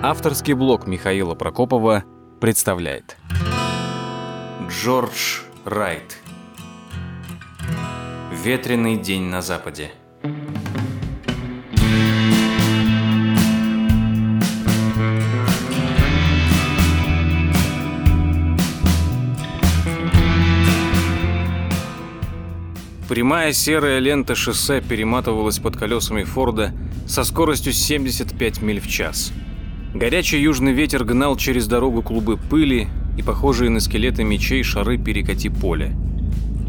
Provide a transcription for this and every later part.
Авторский блог Михаила Прокопова представляет. Джордж Райт. Ветреный день на западе. Прямая серая лента шоссе перематывалась под колесами Форда со скоростью 75 миль в час. Горячий южный ветер гнал через дорогу клубы пыли и похожие на скелеты мечей шары перекати поля.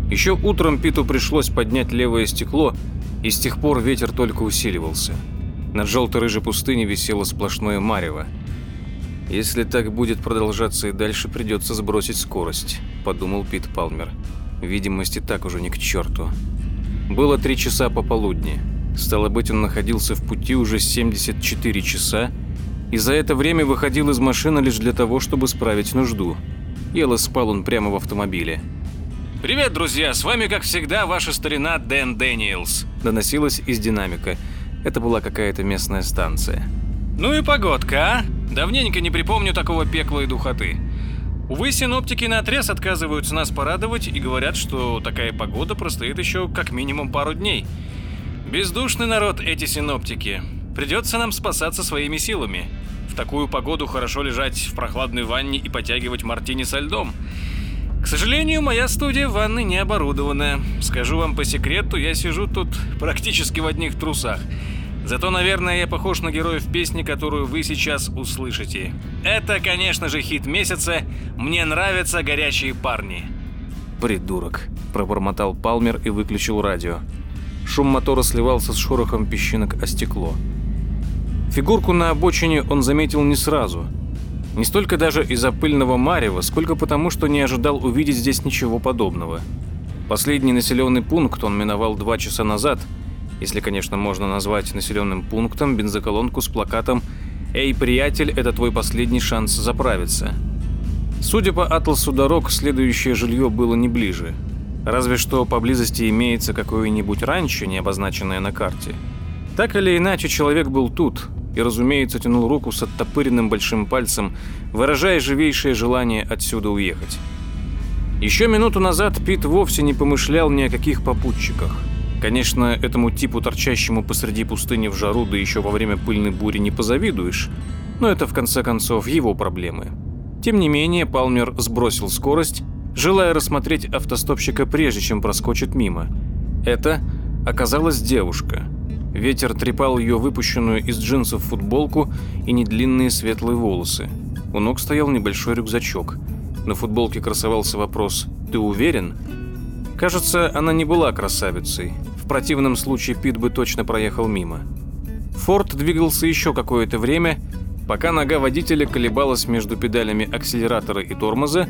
Еще утром Питу пришлось поднять левое стекло, и с тех пор ветер только усиливался. Над желто-рыжей пустыней висело сплошное марево. «Если так будет продолжаться и дальше, придется сбросить скорость», – подумал Пит Палмер. Видимости так уже ни к черту. Было три часа пополудни. Стало быть, он находился в пути уже 74 часа, и за это время выходил из машины лишь для того, чтобы справить нужду. Ел и спал он прямо в автомобиле. «Привет, друзья! С вами, как всегда, ваша старина Дэн Дэниелс», доносилось из динамика. Это была какая-то местная станция. «Ну и погодка, а? Давненько не припомню такого пекла и духоты. Увы, синоптики наотрез отказываются нас порадовать и говорят, что такая погода простоит еще как минимум пару дней. Бездушный народ эти синоптики. Придется нам спасаться своими силами. В такую погоду хорошо лежать в прохладной ванне и потягивать мартини со льдом. К сожалению, моя студия ванны не оборудована. Скажу вам по секрету, я сижу тут практически в одних трусах. Зато, наверное, я похож на героя в песне, которую вы сейчас услышите. Это, конечно же, хит месяца «Мне нравятся горячие парни». «Придурок», – пробормотал Палмер и выключил радио. Шум мотора сливался с шорохом песчинок о стекло. Фигурку на обочине он заметил не сразу. Не столько даже из-за пыльного марева, сколько потому, что не ожидал увидеть здесь ничего подобного. Последний населенный пункт он миновал два часа назад – если, конечно, можно назвать населенным пунктом бензоколонку с плакатом «Эй, приятель, это твой последний шанс заправиться». Судя по атласу дорог, следующее жилье было не ближе. Разве что поблизости имеется какое-нибудь ранчо, не обозначенное на карте. Так или иначе, человек был тут и, разумеется, тянул руку с оттопыренным большим пальцем, выражая живейшее желание отсюда уехать. Еще минуту назад Пит вовсе не помышлял ни о каких попутчиках – Конечно, этому типу, торчащему посреди пустыни в жару, да еще во время пыльной бури не позавидуешь, но это в конце концов его проблемы. Тем не менее, Палмер сбросил скорость, желая рассмотреть автостопщика прежде, чем проскочит мимо. Это оказалась девушка. Ветер трепал ее выпущенную из джинсов футболку и недлинные светлые волосы. У ног стоял небольшой рюкзачок. На футболке красовался вопрос «Ты уверен?». Кажется, она не была красавицей противном случае Пит бы точно проехал мимо. Форд двигался еще какое-то время, пока нога водителя колебалась между педалями акселератора и тормоза,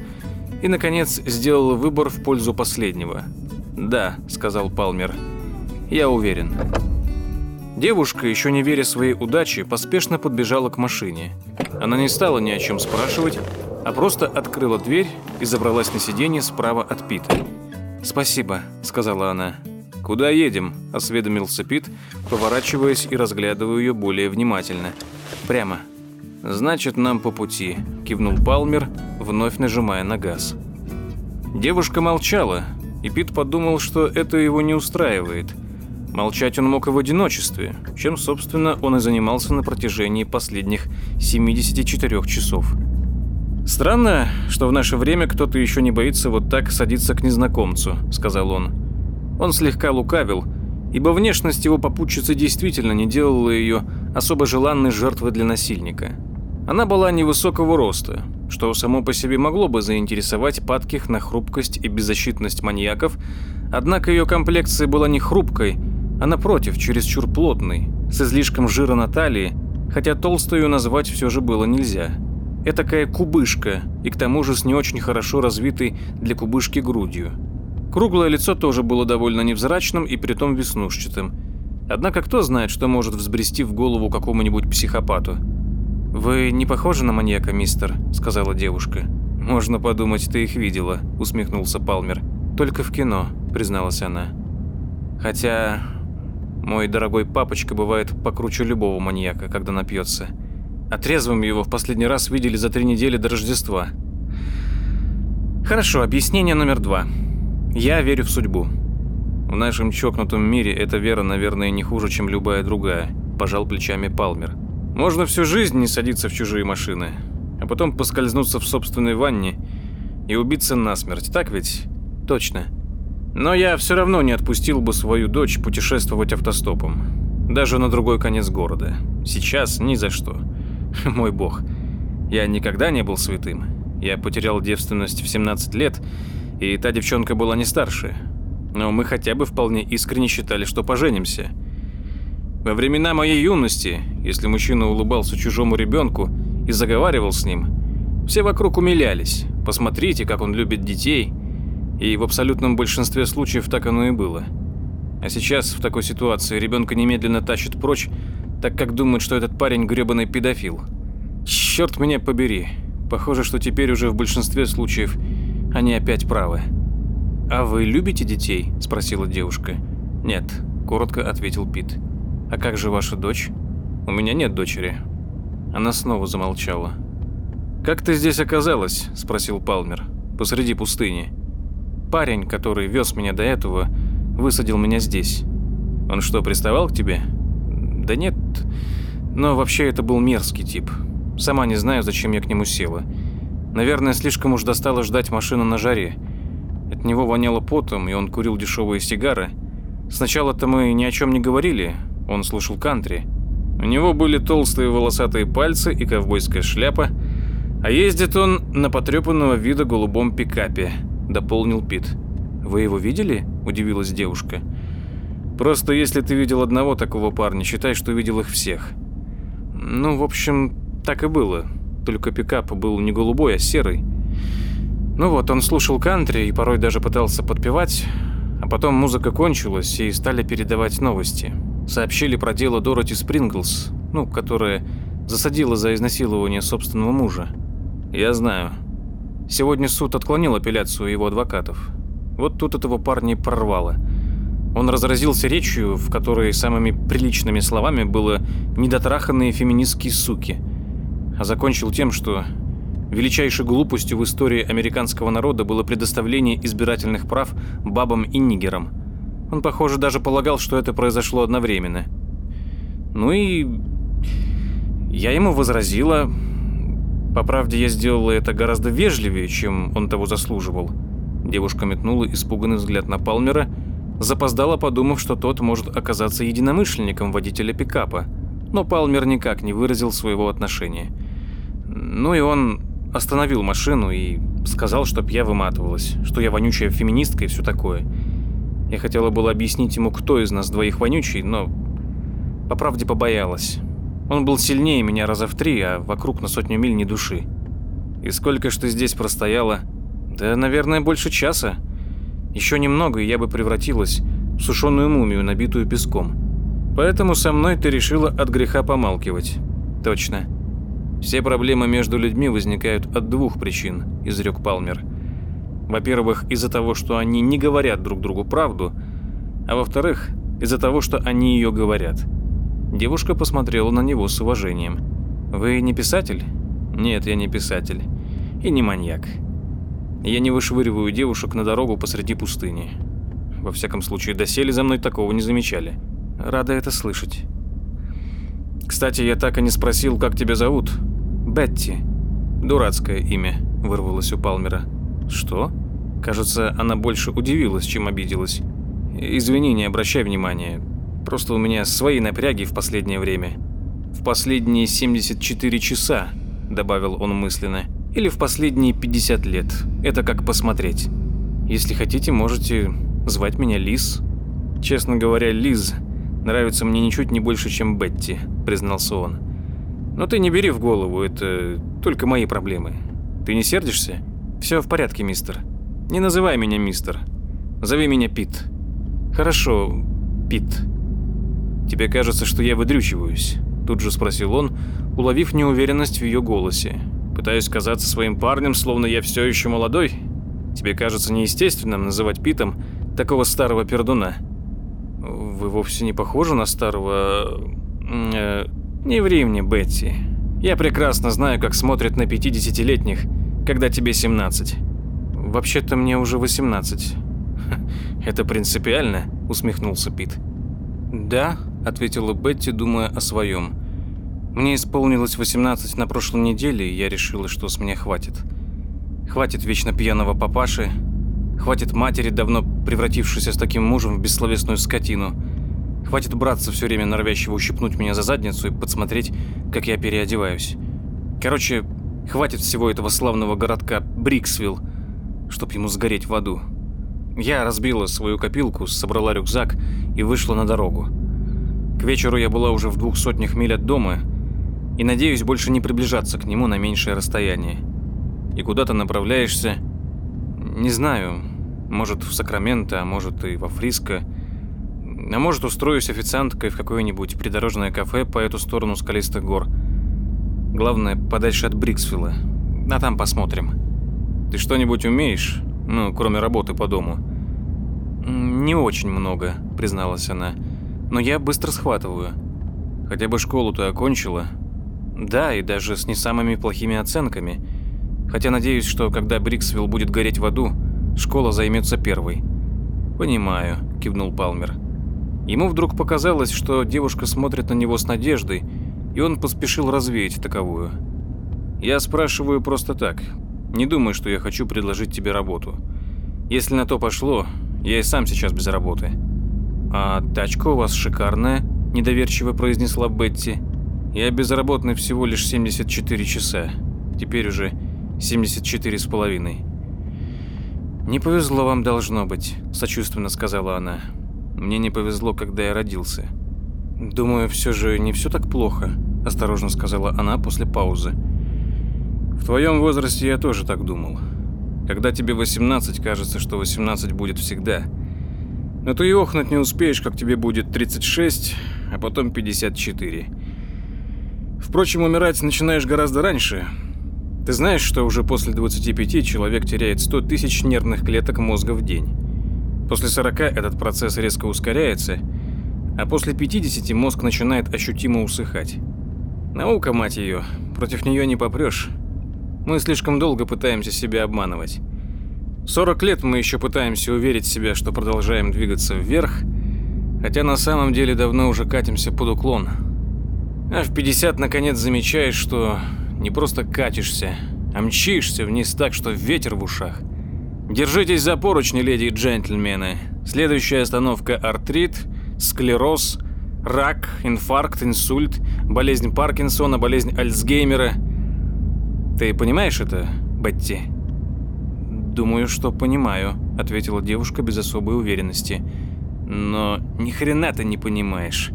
и, наконец, сделал выбор в пользу последнего. «Да», — сказал Палмер, — «я уверен». Девушка, еще не веря своей удаче, поспешно подбежала к машине. Она не стала ни о чем спрашивать, а просто открыла дверь и забралась на сиденье справа от Пита. «Спасибо», — сказала она. «Куда едем?» – осведомился Пит, поворачиваясь и разглядывая ее более внимательно. «Прямо». «Значит, нам по пути», – кивнул Палмер, вновь нажимая на газ. Девушка молчала, и Пит подумал, что это его не устраивает. Молчать он мог и в одиночестве, чем, собственно, он и занимался на протяжении последних 74 часов. «Странно, что в наше время кто-то еще не боится вот так садиться к незнакомцу», – сказал он. Он слегка лукавил, ибо внешность его попутчицы действительно не делала ее особо желанной жертвой для насильника. Она была невысокого роста, что само по себе могло бы заинтересовать падких на хрупкость и беззащитность маньяков, однако ее комплекция была не хрупкой, а напротив, чересчур плотной, с излишком жира на талии, хотя толстую назвать все же было нельзя. Этакая кубышка, и к тому же с не очень хорошо развитой для кубышки грудью. Круглое лицо тоже было довольно невзрачным и притом веснушчатым. Однако кто знает, что может взбрести в голову какому-нибудь психопату. «Вы не похожи на маньяка, мистер», — сказала девушка. «Можно подумать, ты их видела», — усмехнулся Палмер. «Только в кино», — призналась она. «Хотя мой дорогой папочка бывает покруче любого маньяка, когда напьется. а его в последний раз видели за три недели до Рождества. Хорошо, объяснение номер два. Я верю в судьбу. В нашем чокнутом мире эта вера, наверное, не хуже, чем любая другая, пожал плечами Палмер. Можно всю жизнь не садиться в чужие машины, а потом поскользнуться в собственной ванне и убиться насмерть, так ведь? Точно. Но я все равно не отпустил бы свою дочь путешествовать автостопом. Даже на другой конец города. Сейчас ни за что. Мой бог. Я никогда не был святым. Я потерял девственность в 17 лет, и та девчонка была не старше. Но мы хотя бы вполне искренне считали, что поженимся. Во времена моей юности, если мужчина улыбался чужому ребенку и заговаривал с ним, все вокруг умилялись. Посмотрите, как он любит детей. И в абсолютном большинстве случаев так оно и было. А сейчас в такой ситуации ребенка немедленно тащат прочь, так как думают, что этот парень гребаный педофил. Черт меня побери. Похоже, что теперь уже в большинстве случаев они опять правы. «А вы любите детей?» – спросила девушка. «Нет», – коротко ответил Пит. «А как же ваша дочь?» «У меня нет дочери». Она снова замолчала. «Как ты здесь оказалась?» – спросил Палмер. «Посреди пустыни». «Парень, который вез меня до этого, высадил меня здесь». «Он что, приставал к тебе?» «Да нет, но вообще это был мерзкий тип. Сама не знаю, зачем я к нему села. Наверное, слишком уж достало ждать машину на жаре. От него воняло потом, и он курил дешевые сигары. Сначала-то мы ни о чем не говорили, он слушал кантри. У него были толстые волосатые пальцы и ковбойская шляпа, а ездит он на потрепанного вида голубом пикапе, дополнил Пит. «Вы его видели?» – удивилась девушка. «Просто если ты видел одного такого парня, считай, что видел их всех». «Ну, в общем, так и было. Только пикап был не голубой, а серый. Ну вот, он слушал кантри и порой даже пытался подпевать, а потом музыка кончилась и стали передавать новости. Сообщили про дело Дороти Спринглс, ну, которая засадила за изнасилование собственного мужа. Я знаю. Сегодня суд отклонил апелляцию его адвокатов. Вот тут этого парня прорвало. Он разразился речью, в которой самыми приличными словами было «недотраханные феминистские суки», а закончил тем, что Величайшей глупостью в истории американского народа было предоставление избирательных прав бабам и нигерам. Он, похоже, даже полагал, что это произошло одновременно. Ну и... Я ему возразила... По правде, я сделала это гораздо вежливее, чем он того заслуживал. Девушка метнула испуганный взгляд на Палмера, запоздала, подумав, что тот может оказаться единомышленником водителя пикапа. Но Палмер никак не выразил своего отношения. Ну и он остановил машину и сказал, чтоб я выматывалась, что я вонючая феминистка и все такое. Я хотела было объяснить ему, кто из нас двоих вонючий, но по правде побоялась. Он был сильнее меня раза в три, а вокруг на сотню миль ни души. И сколько ж ты здесь простояла? Да, наверное, больше часа. Еще немного, и я бы превратилась в сушеную мумию, набитую песком. Поэтому со мной ты решила от греха помалкивать. Точно. Все проблемы между людьми возникают от двух причин, изрек Палмер. Во-первых, из-за того, что они не говорят друг другу правду, а во-вторых, из-за того, что они ее говорят. Девушка посмотрела на него с уважением. «Вы не писатель?» «Нет, я не писатель. И не маньяк. Я не вышвыриваю девушек на дорогу посреди пустыни. Во всяком случае, доселе за мной такого не замечали. Рада это слышать. Кстати, я так и не спросил, как тебя зовут. Бетти. Дурацкое имя, вырвалось у Палмера. Что? Кажется, она больше удивилась, чем обиделась. Извини, не обращай внимания. Просто у меня свои напряги в последнее время. В последние 74 часа, добавил он мысленно. Или в последние 50 лет. Это как посмотреть. Если хотите, можете звать меня Лиз. Честно говоря, Лиз нравится мне ничуть не больше, чем Бетти, признался он. Но ты не бери в голову, это только мои проблемы. Ты не сердишься? Все в порядке, мистер. Не называй меня мистер. Зови меня Пит. Хорошо, Пит. Тебе кажется, что я выдрючиваюсь? Тут же спросил он, уловив неуверенность в ее голосе. Пытаюсь казаться своим парнем, словно я все еще молодой? Тебе кажется неестественным называть Питом такого старого пердуна? Вы вовсе не похожи на старого... Э, «Не ври мне, Бетти. Я прекрасно знаю, как смотрят на 50-летних, когда тебе 17. Вообще-то мне уже 18. Это принципиально, усмехнулся Пит. Да, ответила Бетти, думая о своем. Мне исполнилось 18 на прошлой неделе, и я решила, что с меня хватит. Хватит вечно пьяного папаши, хватит матери, давно превратившейся с таким мужем в бессловесную скотину. Хватит браться все время норовящего ущипнуть меня за задницу и подсмотреть, как я переодеваюсь. Короче, хватит всего этого славного городка Бриксвилл, чтоб ему сгореть в аду. Я разбила свою копилку, собрала рюкзак и вышла на дорогу. К вечеру я была уже в двух сотнях миль от дома и надеюсь больше не приближаться к нему на меньшее расстояние. И куда ты направляешься? Не знаю. Может, в Сакраменто, а может и во Фриско. А может, устроюсь официанткой в какое-нибудь придорожное кафе по эту сторону скалистых гор. Главное, подальше от Бриксвилла. А там посмотрим. Ты что-нибудь умеешь? Ну, кроме работы по дому. Не очень много, призналась она. Но я быстро схватываю. Хотя бы школу ты окончила? Да, и даже с не самыми плохими оценками. Хотя надеюсь, что когда Бриксвилл будет гореть в аду, школа займется первой. Понимаю, кивнул Палмер. Ему вдруг показалось, что девушка смотрит на него с надеждой, и он поспешил развеять таковую. «Я спрашиваю просто так. Не думай, что я хочу предложить тебе работу. Если на то пошло, я и сам сейчас без работы». «А тачка у вас шикарная», – недоверчиво произнесла Бетти. «Я безработный всего лишь 74 часа. Теперь уже 74 с половиной». «Не повезло вам должно быть», – сочувственно сказала она. Мне не повезло, когда я родился. Думаю, все же не все так плохо, осторожно сказала она после паузы. В твоем возрасте я тоже так думал. Когда тебе 18, кажется, что 18 будет всегда. Но ты и охнуть не успеешь, как тебе будет 36, а потом 54. Впрочем, умирать начинаешь гораздо раньше. Ты знаешь, что уже после 25 человек теряет 100 тысяч нервных клеток мозга в день. После 40 этот процесс резко ускоряется, а после 50 мозг начинает ощутимо усыхать. Наука, мать ее, против нее не попрешь. Мы слишком долго пытаемся себя обманывать. 40 лет мы еще пытаемся уверить себя, что продолжаем двигаться вверх, хотя на самом деле давно уже катимся под уклон. А в 50 наконец замечаешь, что не просто катишься, а мчишься вниз так, что ветер в ушах. Держитесь за поручни, леди и джентльмены. Следующая остановка – артрит, склероз, рак, инфаркт, инсульт, болезнь Паркинсона, болезнь Альцгеймера. Ты понимаешь это, Бетти? Думаю, что понимаю, ответила девушка без особой уверенности. Но ни хрена ты не понимаешь.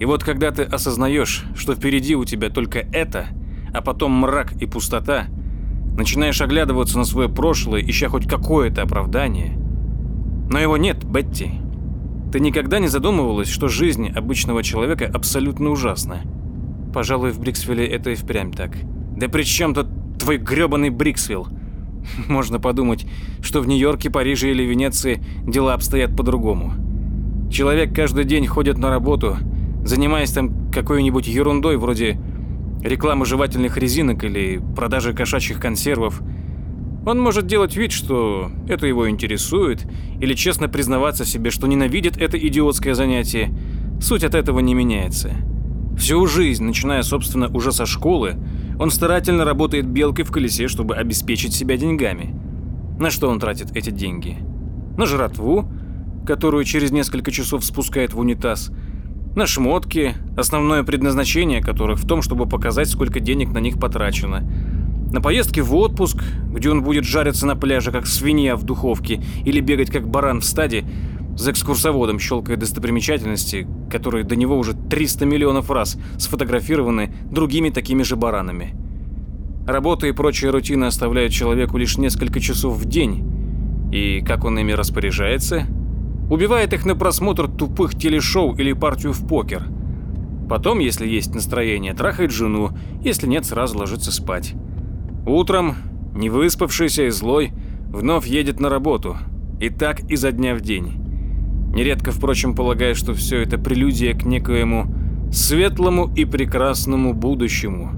И вот когда ты осознаешь, что впереди у тебя только это, а потом мрак и пустота – Начинаешь оглядываться на свое прошлое, ища хоть какое-то оправдание. Но его нет, Бетти. Ты никогда не задумывалась, что жизнь обычного человека абсолютно ужасна? Пожалуй, в Бриксвилле это и впрямь так. Да при чем тут твой грёбаный Бриксвилл? Можно подумать, что в Нью-Йорке, Париже или Венеции дела обстоят по-другому. Человек каждый день ходит на работу, занимаясь там какой-нибудь ерундой вроде рекламы жевательных резинок или продажи кошачьих консервов. Он может делать вид, что это его интересует, или честно признаваться себе, что ненавидит это идиотское занятие. Суть от этого не меняется. Всю жизнь, начиная, собственно, уже со школы, он старательно работает белкой в колесе, чтобы обеспечить себя деньгами. На что он тратит эти деньги? На жратву, которую через несколько часов спускает в унитаз – на шмотки, основное предназначение которых в том, чтобы показать, сколько денег на них потрачено. На поездки в отпуск, где он будет жариться на пляже, как свинья в духовке, или бегать, как баран в стаде, за экскурсоводом, щелкая достопримечательности, которые до него уже 300 миллионов раз сфотографированы другими такими же баранами. Работа и прочая рутина оставляют человеку лишь несколько часов в день, и как он ими распоряжается – Убивает их на просмотр тупых телешоу или партию в покер. Потом, если есть настроение, трахает жену, если нет, сразу ложится спать. Утром, не выспавшийся и злой, вновь едет на работу. И так изо дня в день. Нередко, впрочем, полагая, что все это прелюдия к некоему светлому и прекрасному будущему.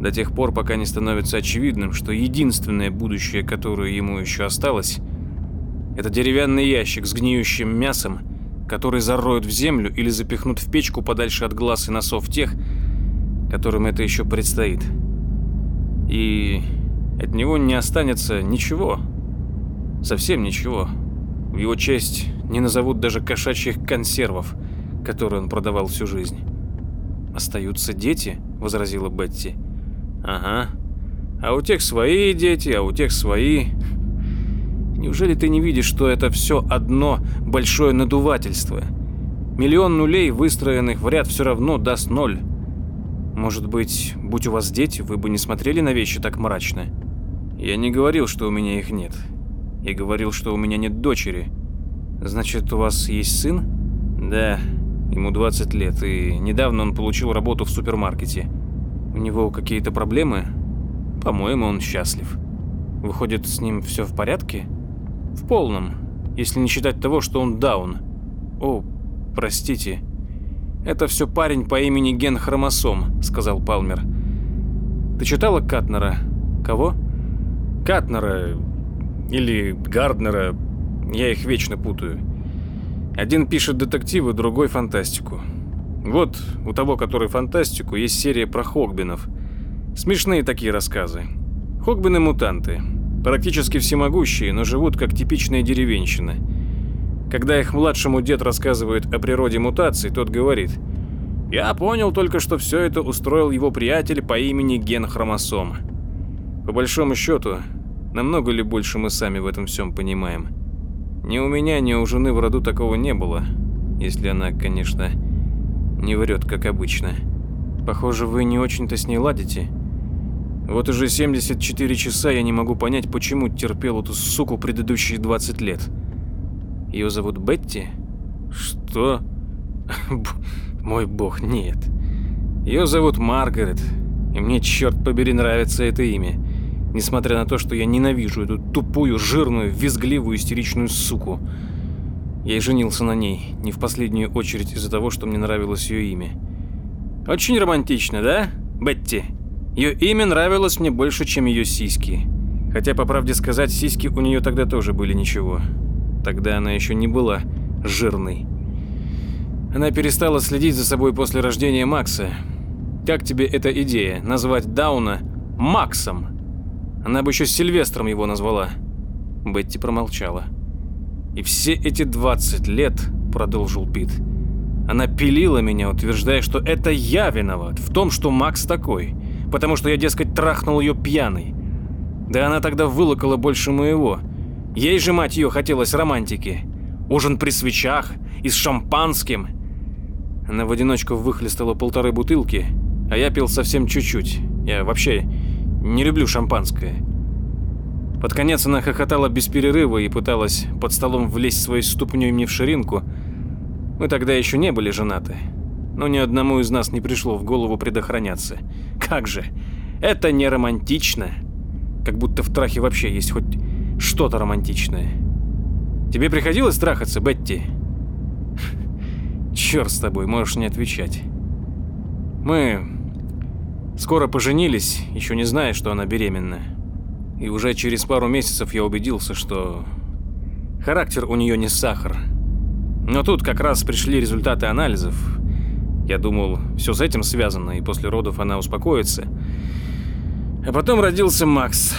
До тех пор, пока не становится очевидным, что единственное будущее, которое ему еще осталось, это деревянный ящик с гниющим мясом, который зароют в землю или запихнут в печку подальше от глаз и носов тех, которым это еще предстоит. И от него не останется ничего. Совсем ничего. В его честь не назовут даже кошачьих консервов, которые он продавал всю жизнь. «Остаются дети?» – возразила Бетти. «Ага. А у тех свои дети, а у тех свои. Неужели ты не видишь, что это все одно большое надувательство? Миллион нулей, выстроенных в ряд, все равно даст ноль. Может быть, будь у вас дети, вы бы не смотрели на вещи так мрачно? Я не говорил, что у меня их нет. Я говорил, что у меня нет дочери. Значит, у вас есть сын? Да, ему 20 лет, и недавно он получил работу в супермаркете. У него какие-то проблемы? По-моему, он счастлив. Выходит, с ним все в порядке? В полном, если не считать того, что он даун. О, простите. Это все парень по имени Ген Хромосом, сказал Палмер. Ты читала Катнера? Кого? Катнера или Гарднера. Я их вечно путаю. Один пишет детективы, другой фантастику. Вот у того, который фантастику, есть серия про Хогбинов. Смешные такие рассказы. Хогбины мутанты. Практически всемогущие, но живут как типичные деревенщины. Когда их младшему дед рассказывает о природе мутаций, тот говорит, «Я понял только, что все это устроил его приятель по имени Ген Хромосом». По большому счету, намного ли больше мы сами в этом всем понимаем? Ни у меня, ни у жены в роду такого не было, если она, конечно, не врет, как обычно. Похоже, вы не очень-то с ней ладите. Вот уже 74 часа я не могу понять, почему терпел эту суку предыдущие 20 лет. Ее зовут Бетти? Что? Мой бог, нет. Ее зовут Маргарет, и мне, черт побери, нравится это имя. Несмотря на то, что я ненавижу эту тупую, жирную, визгливую, истеричную суку. Я и женился на ней, не в последнюю очередь из-за того, что мне нравилось ее имя. Очень романтично, да, Бетти? Ее имя нравилось мне больше, чем ее сиськи. Хотя, по правде сказать, сиськи у нее тогда тоже были ничего. Тогда она еще не была жирной. Она перестала следить за собой после рождения Макса. Как тебе эта идея, назвать Дауна Максом? Она бы еще Сильвестром его назвала. Бетти промолчала. И все эти 20 лет, продолжил Пит, она пилила меня, утверждая, что это я виноват в том, что Макс такой, потому что я, дескать, трахнул ее пьяной. Да она тогда вылокала больше моего. Ей же, мать ее, хотелось романтики. Ужин при свечах и с шампанским. Она в одиночку выхлестала полторы бутылки, а я пил совсем чуть-чуть. Я вообще не люблю шампанское. Под конец она хохотала без перерыва и пыталась под столом влезть своей ступней мне в ширинку. Мы тогда еще не были женаты. Но ни одному из нас не пришло в голову предохраняться. Как же, это не романтично. Как будто в трахе вообще есть хоть что-то романтичное. Тебе приходилось трахаться, Бетти? Черт с тобой, можешь не отвечать. Мы скоро поженились, еще не зная, что она беременна. И уже через пару месяцев я убедился, что характер у нее не сахар. Но тут как раз пришли результаты анализов. Я думал, все с этим связано, и после родов она успокоится. А потом родился Макс,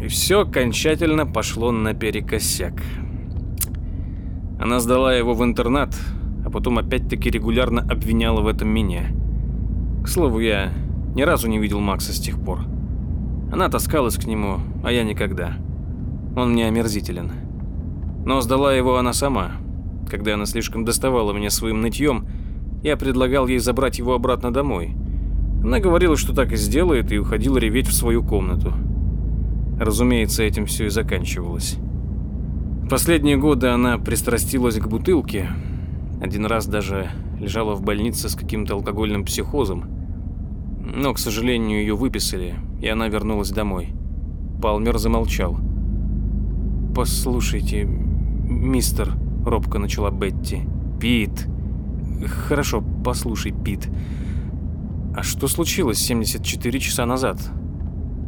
и все окончательно пошло наперекосяк. Она сдала его в интернат, а потом опять-таки регулярно обвиняла в этом меня. К слову, я ни разу не видел Макса с тех пор. Она таскалась к нему, а я никогда. Он мне омерзителен. Но сдала его она сама. Когда она слишком доставала меня своим нытьем, я предлагал ей забрать его обратно домой. Она говорила, что так и сделает, и уходила реветь в свою комнату. Разумеется, этим все и заканчивалось. последние годы она пристрастилась к бутылке. Один раз даже лежала в больнице с каким-то алкогольным психозом. Но, к сожалению, ее выписали, и она вернулась домой. Палмер замолчал. «Послушайте, мистер...» — робко начала Бетти. «Пит...» «Хорошо, послушай, Пит. А что случилось 74 часа назад?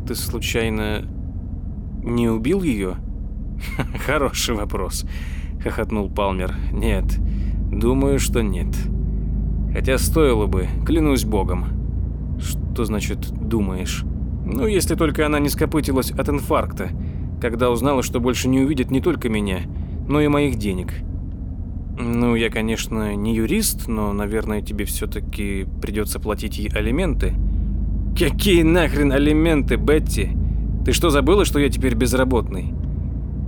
Ты случайно не убил ее? Хороший вопрос, хохотнул Палмер. Нет, думаю, что нет. Хотя стоило бы, клянусь богом. Что значит «думаешь»? Ну, если только она не скопытилась от инфаркта, когда узнала, что больше не увидит не только меня, но и моих денег. Ну, я, конечно, не юрист, но, наверное, тебе все-таки придется платить ей алименты. Какие нахрен алименты, Бетти? Ты что, забыла, что я теперь безработный?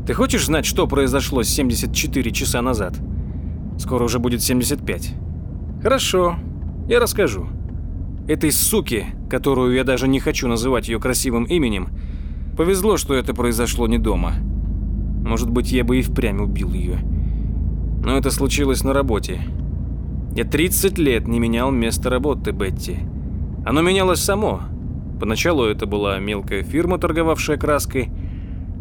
Ты хочешь знать, что произошло 74 часа назад? Скоро уже будет 75. Хорошо, я расскажу. Этой суке, которую я даже не хочу называть ее красивым именем, повезло, что это произошло не дома. Может быть, я бы и впрямь убил ее. Но это случилось на работе. Я 30 лет не менял место работы Бетти. Оно менялось само. Поначалу это была мелкая фирма, торговавшая краской.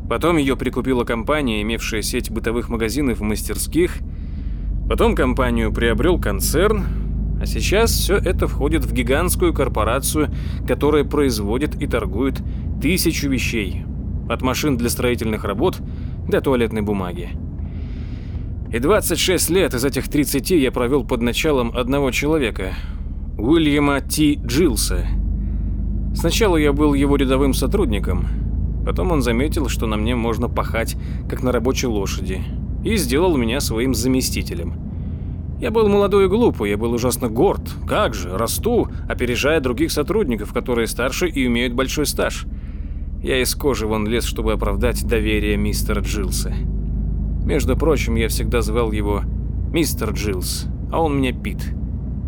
Потом ее прикупила компания, имевшая сеть бытовых магазинов и мастерских. Потом компанию приобрел концерн, а сейчас все это входит в гигантскую корпорацию, которая производит и торгует тысячу вещей. От машин для строительных работ до туалетной бумаги. И 26 лет из этих 30 я провел под началом одного человека, Уильяма Ти Джилса. Сначала я был его рядовым сотрудником, потом он заметил, что на мне можно пахать, как на рабочей лошади, и сделал меня своим заместителем. Я был молодой и глупый, я был ужасно горд. Как же, расту, опережая других сотрудников, которые старше и имеют большой стаж. Я из кожи вон лез, чтобы оправдать доверие мистера Джилса. Между прочим, я всегда звал его мистер Джилс, а он мне Пит,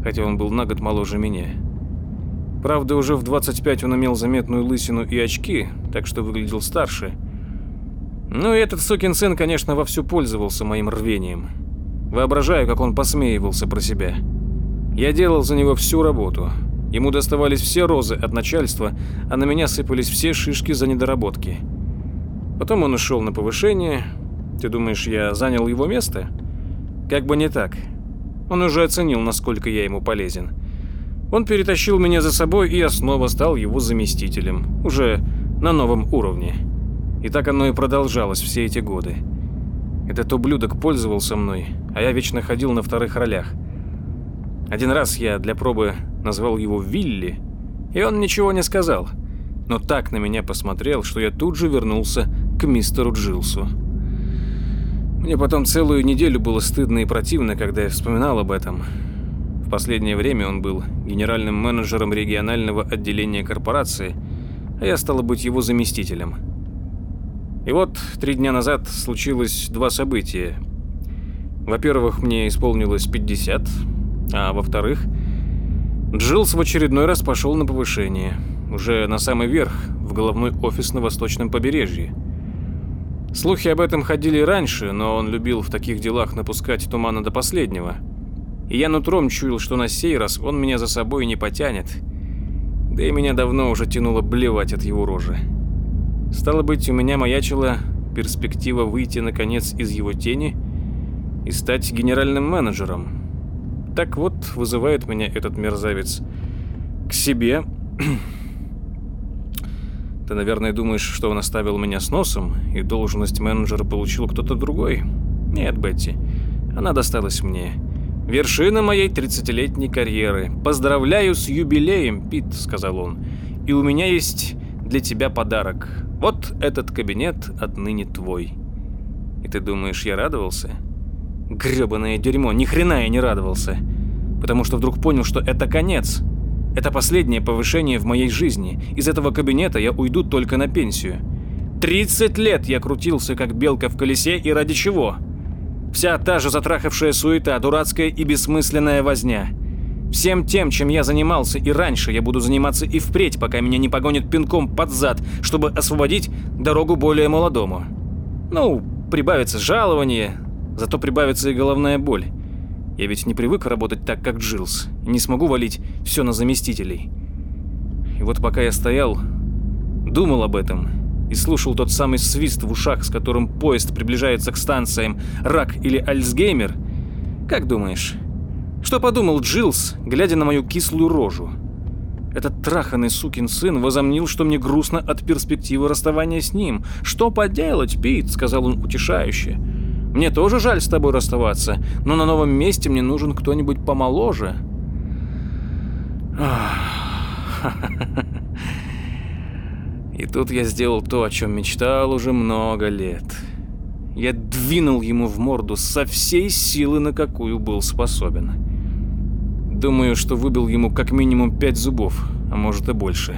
хотя он был на год моложе меня. Правда, уже в 25 он имел заметную лысину и очки, так что выглядел старше. Ну и этот сукин сын, конечно, вовсю пользовался моим рвением. Воображаю, как он посмеивался про себя. Я делал за него всю работу. Ему доставались все розы от начальства, а на меня сыпались все шишки за недоработки. Потом он ушел на повышение. Ты думаешь, я занял его место? Как бы не так. Он уже оценил, насколько я ему полезен. Он перетащил меня за собой, и я снова стал его заместителем. Уже на новом уровне. И так оно и продолжалось все эти годы. Этот ублюдок пользовался мной, а я вечно ходил на вторых ролях. Один раз я для пробы назвал его Вилли, и он ничего не сказал, но так на меня посмотрел, что я тут же вернулся к мистеру Джилсу. Мне потом целую неделю было стыдно и противно, когда я вспоминал об этом. В последнее время он был генеральным менеджером регионального отделения корпорации, а я стала быть его заместителем. И вот три дня назад случилось два события. Во-первых, мне исполнилось 50, а во-вторых, Джилс в очередной раз пошел на повышение, уже на самый верх, в головной офис на восточном побережье. Слухи об этом ходили раньше, но он любил в таких делах напускать тумана до последнего. И я нутром чуял, что на сей раз он меня за собой не потянет. Да и меня давно уже тянуло блевать от его рожи. Стало быть, у меня маячила перспектива выйти, наконец, из его тени и стать генеральным менеджером. Так вот, вызывает меня этот мерзавец к себе. Ты, наверное, думаешь, что он оставил меня с носом, и должность менеджера получил кто-то другой? Нет, Бетти, она досталась мне. Вершина моей 30-летней карьеры. Поздравляю с юбилеем, Пит, сказал он. И у меня есть для тебя подарок. Вот этот кабинет отныне твой. И ты думаешь, я радовался? Грёбаное дерьмо, ни хрена я не радовался. Потому что вдруг понял, что это конец. Это последнее повышение в моей жизни. Из этого кабинета я уйду только на пенсию. 30 лет я крутился, как белка в колесе, и ради чего? Вся та же затрахавшая суета, дурацкая и бессмысленная возня. Всем тем, чем я занимался и раньше, я буду заниматься и впредь, пока меня не погонят пинком под зад, чтобы освободить дорогу более молодому. Ну, прибавится жалование, зато прибавится и головная боль. Я ведь не привык работать так, как Джилс, и не смогу валить все на заместителей. И вот пока я стоял, думал об этом и слушал тот самый свист в ушах, с которым поезд приближается к станциям «Рак» или «Альцгеймер», как думаешь, что подумал Джилс, глядя на мою кислую рожу? Этот траханный сукин сын возомнил, что мне грустно от перспективы расставания с ним. «Что поделать, Пит?» — сказал он утешающе. «Мне тоже жаль с тобой расставаться, но на новом месте мне нужен кто-нибудь помоложе». И тут я сделал то, о чем мечтал уже много лет. Я двинул ему в морду со всей силы, на какую был способен. Думаю, что выбил ему как минимум пять зубов, а может и больше.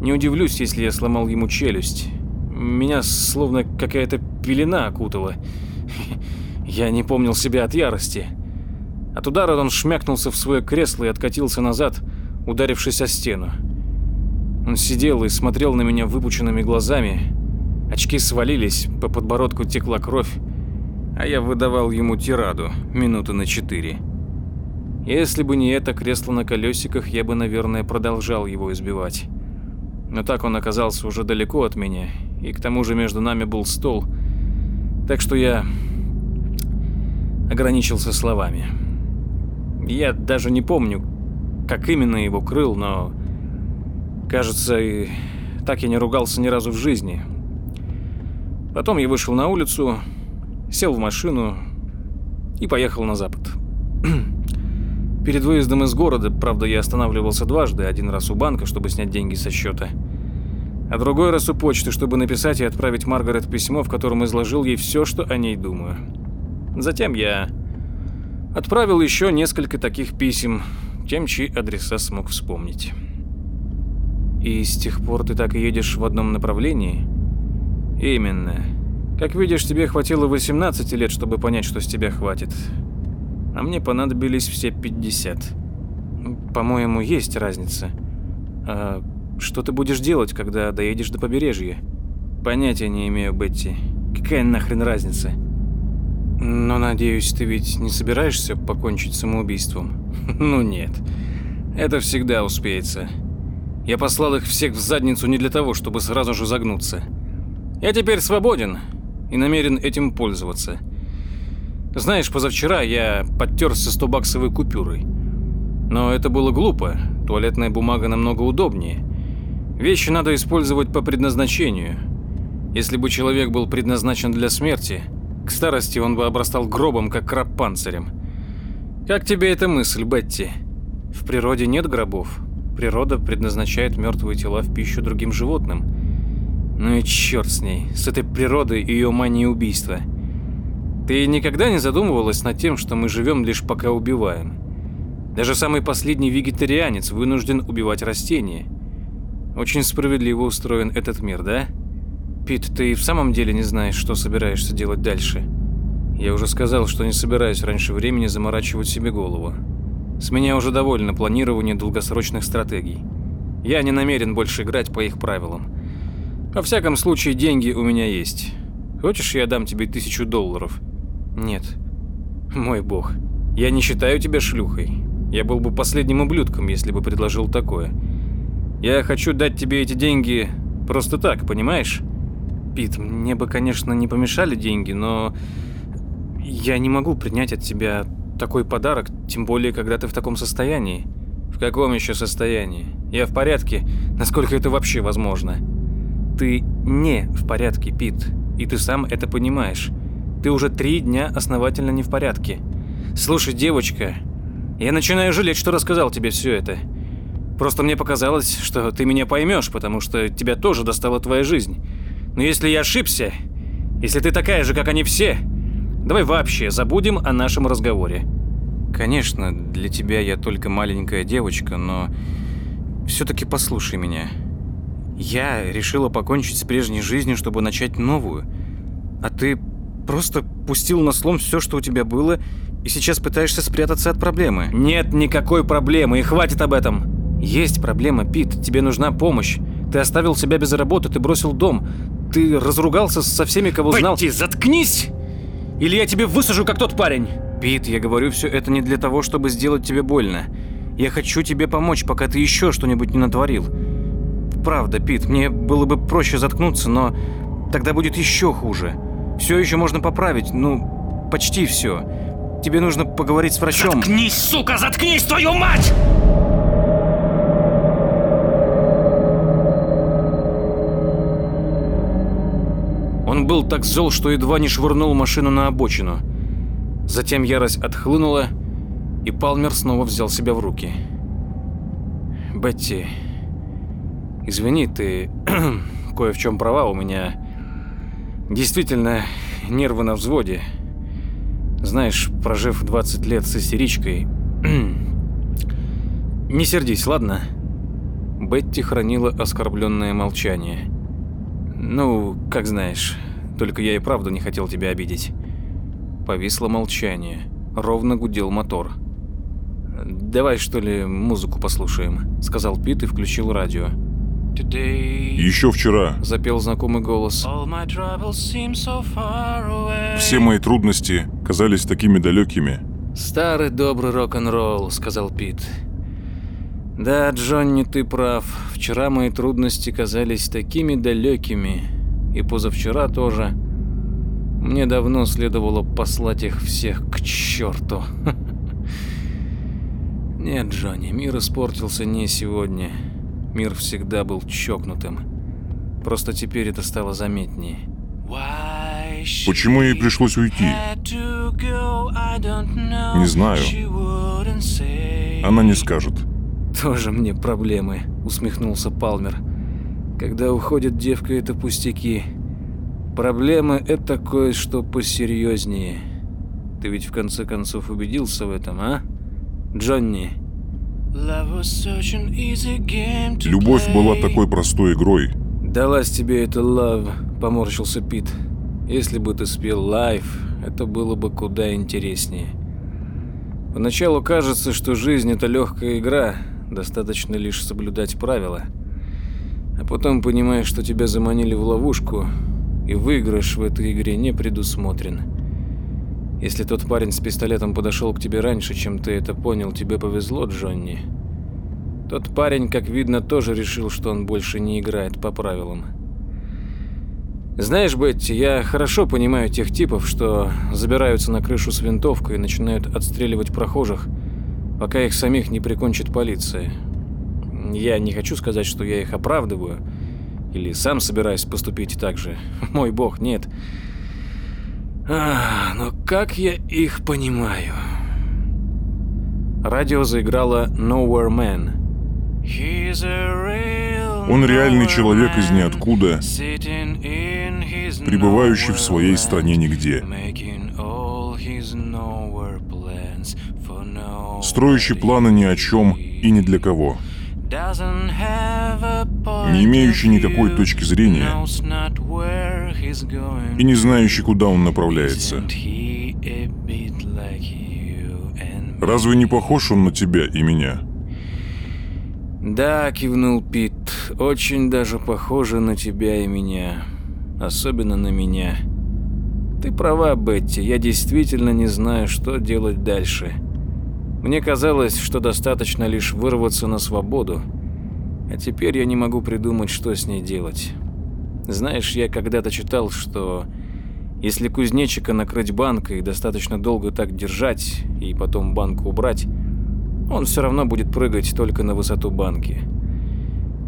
Не удивлюсь, если я сломал ему челюсть. Меня словно какая-то пелена окутала. Я не помнил себя от ярости. От удара он шмякнулся в свое кресло и откатился назад, ударившись о стену. Он сидел и смотрел на меня выпученными глазами. Очки свалились, по подбородку текла кровь, а я выдавал ему тираду минуты на четыре. Если бы не это кресло на колесиках, я бы, наверное, продолжал его избивать. Но так он оказался уже далеко от меня, и к тому же между нами был стол, так что я ограничился словами. Я даже не помню, как именно его крыл, но Кажется, и так я не ругался ни разу в жизни. Потом я вышел на улицу, сел в машину и поехал на запад. Перед выездом из города, правда, я останавливался дважды, один раз у банка, чтобы снять деньги со счета, а другой раз у почты, чтобы написать и отправить Маргарет письмо, в котором изложил ей все, что о ней думаю. Затем я отправил еще несколько таких писем, тем, чьи адреса смог вспомнить. И с тех пор ты так и едешь в одном направлении? Именно. Как видишь, тебе хватило 18 лет, чтобы понять, что с тебя хватит. А мне понадобились все 50. По-моему, есть разница. А что ты будешь делать, когда доедешь до побережья? Понятия не имею, Бетти. Какая нахрен разница? Но, надеюсь, ты ведь не собираешься покончить самоубийством? Ну нет. Это всегда успеется. Я послал их всех в задницу не для того, чтобы сразу же загнуться. Я теперь свободен и намерен этим пользоваться. Знаешь, позавчера я подтерся 100-баксовой купюрой. Но это было глупо. Туалетная бумага намного удобнее. Вещи надо использовать по предназначению. Если бы человек был предназначен для смерти, к старости он бы обрастал гробом, как краб панцирем. Как тебе эта мысль, Бетти? В природе нет гробов. Природа предназначает мертвые тела в пищу другим животным. Ну и черт с ней, с этой природой и ее манией убийства. Ты никогда не задумывалась над тем, что мы живем лишь пока убиваем? Даже самый последний вегетарианец вынужден убивать растения. Очень справедливо устроен этот мир, да? Пит, ты в самом деле не знаешь, что собираешься делать дальше? Я уже сказал, что не собираюсь раньше времени заморачивать себе голову. С меня уже довольно планирование долгосрочных стратегий. Я не намерен больше играть по их правилам. Во всяком случае, деньги у меня есть. Хочешь, я дам тебе тысячу долларов? Нет. Мой бог. Я не считаю тебя шлюхой. Я был бы последним ублюдком, если бы предложил такое. Я хочу дать тебе эти деньги просто так, понимаешь? Пит, мне бы, конечно, не помешали деньги, но я не могу принять от тебя такой подарок, тем более, когда ты в таком состоянии. В каком еще состоянии? Я в порядке, насколько это вообще возможно. Ты не в порядке, Пит, и ты сам это понимаешь. Ты уже три дня основательно не в порядке. Слушай, девочка, я начинаю жалеть, что рассказал тебе все это. Просто мне показалось, что ты меня поймешь, потому что тебя тоже достала твоя жизнь. Но если я ошибся, если ты такая же, как они все, Давай вообще забудем о нашем разговоре. Конечно, для тебя я только маленькая девочка, но все-таки послушай меня. Я решила покончить с прежней жизнью, чтобы начать новую. А ты просто пустил на слом все, что у тебя было, и сейчас пытаешься спрятаться от проблемы. Нет никакой проблемы, и хватит об этом. Есть проблема, Пит, тебе нужна помощь. Ты оставил себя без работы, ты бросил дом. Ты разругался со всеми, кого знал. Пойди, заткнись! Или я тебе высажу, как тот парень!» «Пит, я говорю все это не для того, чтобы сделать тебе больно. Я хочу тебе помочь, пока ты еще что-нибудь не натворил. Правда, Пит, мне было бы проще заткнуться, но тогда будет еще хуже. Все еще можно поправить, ну, почти все. Тебе нужно поговорить с врачом. Заткнись, сука, заткнись, твою мать! Он был так зол, что едва не швырнул машину на обочину. Затем ярость отхлынула, и Палмер снова взял себя в руки. «Бетти, извини, ты кое в чем права, у меня действительно нервы на взводе. Знаешь, прожив 20 лет с истеричкой... Не сердись, ладно?» Бетти хранила оскорбленное молчание. «Ну, как знаешь, только я и правда не хотел тебя обидеть». Повисло молчание. Ровно гудел мотор. «Давай, что ли, музыку послушаем», — сказал Пит и включил радио. Еще вчера Запел знакомый голос. все мои трудности казались такими далекими. «Старый добрый рок-н-ролл», — сказал Пит. «Да, Джонни, ты прав. Вчера мои трудности казались такими далекими. И позавчера тоже. Мне давно следовало послать их всех к черту. Нет, Джонни, мир испортился не сегодня. Мир всегда был чокнутым. Просто теперь это стало заметнее. Почему ей пришлось уйти? Не знаю. Она не скажет. Тоже мне проблемы, усмехнулся Палмер. Когда уходит девка, это пустяки. Проблемы — это кое-что посерьезнее. Ты ведь в конце концов убедился в этом, а? Джонни. Любовь была такой простой игрой. Далась тебе это love, поморщился Пит. Если бы ты спел live, это было бы куда интереснее. Поначалу кажется, что жизнь это легкая игра, достаточно лишь соблюдать правила. А потом понимаешь, что тебя заманили в ловушку, и выигрыш в этой игре не предусмотрен. Если тот парень с пистолетом подошел к тебе раньше, чем ты это понял, тебе повезло, Джонни. Тот парень, как видно, тоже решил, что он больше не играет по правилам. Знаешь, Бетти, я хорошо понимаю тех типов, что забираются на крышу с винтовкой и начинают отстреливать прохожих, пока их самих не прикончит полиция. Я не хочу сказать, что я их оправдываю, или сам собираюсь поступить так же. Мой бог, нет. А, но как я их понимаю? Радио заиграло Nowhere Man. Он реальный человек из ниоткуда, пребывающий в своей стране нигде, строящий планы ни о чем и ни для кого, не имеющий никакой точки зрения и не знающий, куда он направляется. Разве не похож он на тебя и меня? Да, кивнул Пит, очень даже похоже на тебя и меня. Особенно на меня. Ты права, Бетти, я действительно не знаю, что делать дальше. Мне казалось, что достаточно лишь вырваться на свободу. А теперь я не могу придумать, что с ней делать. Знаешь, я когда-то читал, что если кузнечика накрыть банкой достаточно долго так держать, и потом банку убрать, он все равно будет прыгать только на высоту банки.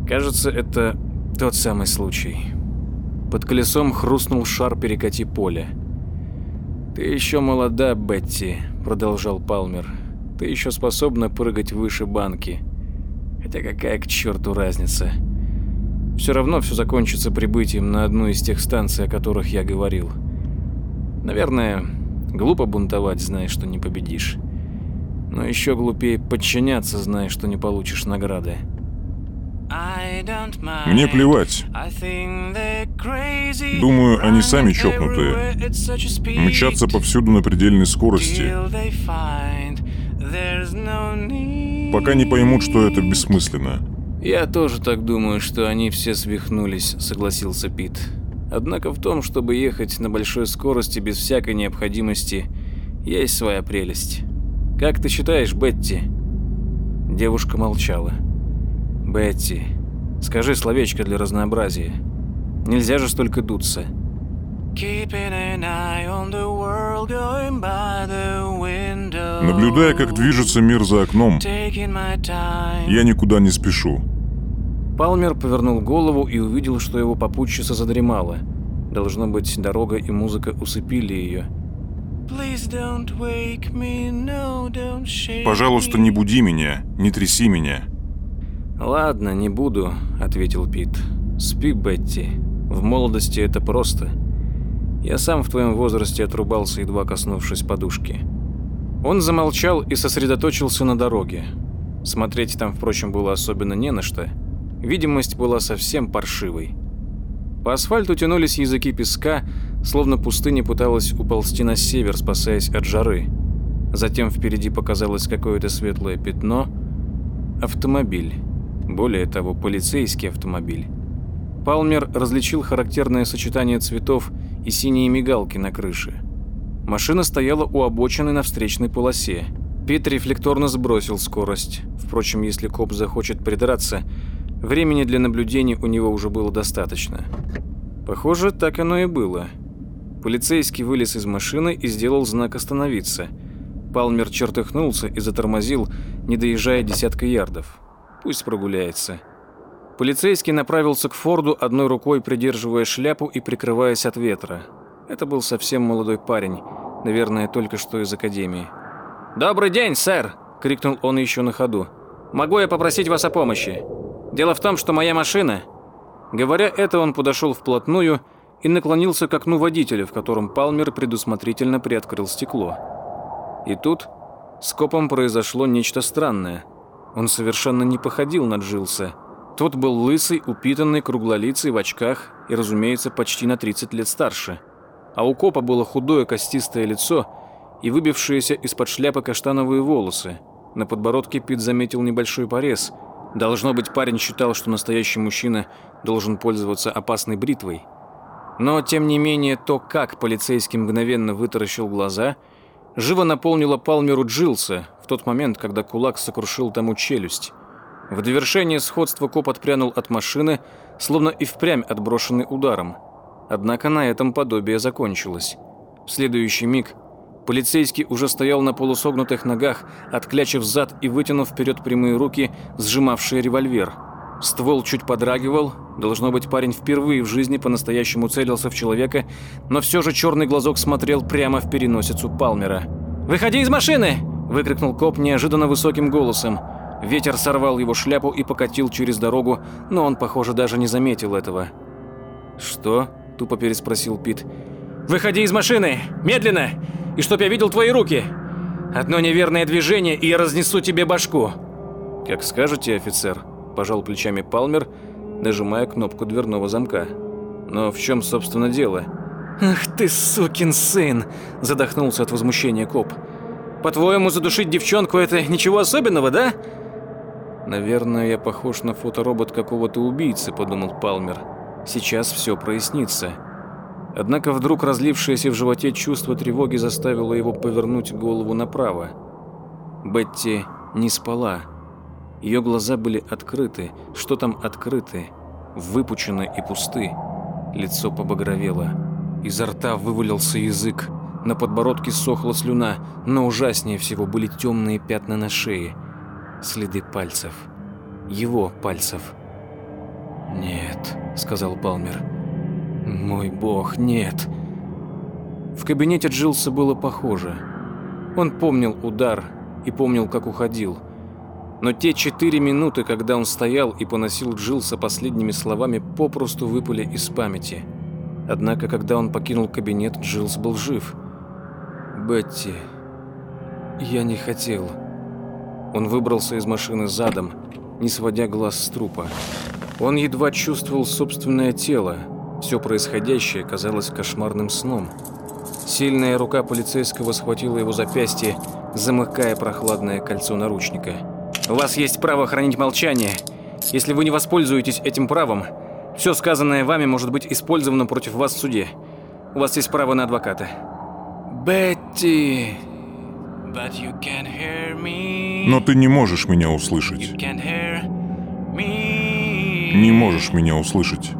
Кажется, это тот самый случай. Под колесом хрустнул шар перекати поля. «Ты еще молода, Бетти», — продолжал Палмер. «Ты еще способна прыгать выше банки. Хотя какая к черту разница? Все равно все закончится прибытием на одну из тех станций, о которых я говорил. Наверное, глупо бунтовать, зная, что не победишь. Но еще глупее подчиняться, зная, что не получишь награды. Мне плевать. Думаю, они сами чокнутые. Мчатся повсюду на предельной скорости. Пока не поймут, что это бессмысленно. Я тоже так думаю, что они все свихнулись, согласился Пит. Однако в том, чтобы ехать на большой скорости без всякой необходимости, есть своя прелесть. Как ты считаешь, Бетти? Девушка молчала. Бетти, скажи словечко для разнообразия. Нельзя же столько дуться. Наблюдая, как движется мир за окном, я никуда не спешу. Палмер повернул голову и увидел, что его попутчица задремала. Должно быть, дорога и музыка усыпили ее. Пожалуйста, не буди меня, не тряси меня. Ладно, не буду, ответил Пит. Спи, Бетти. В молодости это просто. Я сам в твоем возрасте отрубался, едва коснувшись подушки. Он замолчал и сосредоточился на дороге. Смотреть там, впрочем, было особенно не на что. Видимость была совсем паршивой. По асфальту тянулись языки песка, словно пустыня пыталась уползти на север, спасаясь от жары. Затем впереди показалось какое-то светлое пятно. Автомобиль. Более того, полицейский автомобиль. Палмер различил характерное сочетание цветов и синие мигалки на крыше. Машина стояла у обочины на встречной полосе. Пит рефлекторно сбросил скорость. Впрочем, если коп захочет придраться, времени для наблюдений у него уже было достаточно. Похоже, так оно и было. Полицейский вылез из машины и сделал знак «Остановиться». Палмер чертыхнулся и затормозил, не доезжая десятка ярдов. Пусть прогуляется. Полицейский направился к Форду, одной рукой придерживая шляпу и прикрываясь от ветра. Это был совсем молодой парень, наверное, только что из академии. «Добрый день, сэр!» – крикнул он еще на ходу. «Могу я попросить вас о помощи? Дело в том, что моя машина...» Говоря это, он подошел вплотную и наклонился к окну водителя, в котором Палмер предусмотрительно приоткрыл стекло. И тут с копом произошло нечто странное. Он совершенно не походил на Джилса. Тот был лысый, упитанный, круглолицый, в очках и, разумеется, почти на 30 лет старше. А у копа было худое костистое лицо – и выбившиеся из-под шляпы каштановые волосы. На подбородке Пит заметил небольшой порез. Должно быть, парень считал, что настоящий мужчина должен пользоваться опасной бритвой. Но, тем не менее, то, как полицейский мгновенно вытаращил глаза, живо наполнило Палмеру Джилса в тот момент, когда кулак сокрушил тому челюсть. В довершение сходства коп отпрянул от машины, словно и впрямь отброшенный ударом. Однако на этом подобие закончилось. В следующий миг Полицейский уже стоял на полусогнутых ногах, отклячив зад и вытянув вперед прямые руки, сжимавшие револьвер. Ствол чуть подрагивал. Должно быть, парень впервые в жизни по-настоящему целился в человека, но все же черный глазок смотрел прямо в переносицу Палмера. «Выходи из машины!» – выкрикнул коп неожиданно высоким голосом. Ветер сорвал его шляпу и покатил через дорогу, но он, похоже, даже не заметил этого. «Что?» – тупо переспросил Пит. «Выходи из машины! Медленно! И чтоб я видел твои руки. Одно неверное движение, и я разнесу тебе башку». «Как скажете, офицер», – пожал плечами Палмер, нажимая кнопку дверного замка. «Но в чем, собственно, дело?» «Ах ты, сукин сын!» – задохнулся от возмущения коп. «По-твоему, задушить девчонку – это ничего особенного, да?» «Наверное, я похож на фоторобот какого-то убийцы», – подумал Палмер. «Сейчас все прояснится». Однако вдруг разлившееся в животе чувство тревоги заставило его повернуть голову направо. Бетти не спала. Ее глаза были открыты. Что там открыты? Выпучены и пусты. Лицо побагровело. Изо рта вывалился язык. На подбородке сохла слюна, но ужаснее всего были темные пятна на шее. Следы пальцев. Его пальцев. «Нет», — сказал Палмер. Мой бог, нет. В кабинете Джилса было похоже. Он помнил удар и помнил, как уходил. Но те четыре минуты, когда он стоял и поносил Джилса последними словами, попросту выпали из памяти. Однако, когда он покинул кабинет, Джилс был жив. «Бетти, я не хотел». Он выбрался из машины задом, не сводя глаз с трупа. Он едва чувствовал собственное тело, все происходящее казалось кошмарным сном. Сильная рука полицейского схватила его запястье, замыкая прохладное кольцо наручника. «У вас есть право хранить молчание. Если вы не воспользуетесь этим правом, все сказанное вами может быть использовано против вас в суде. У вас есть право на адвоката». «Бетти...» Но ты не можешь меня услышать. Не можешь меня услышать.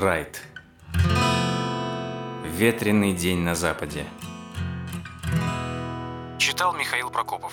Райт. Ветреный день на Западе. Читал Михаил Прокопов.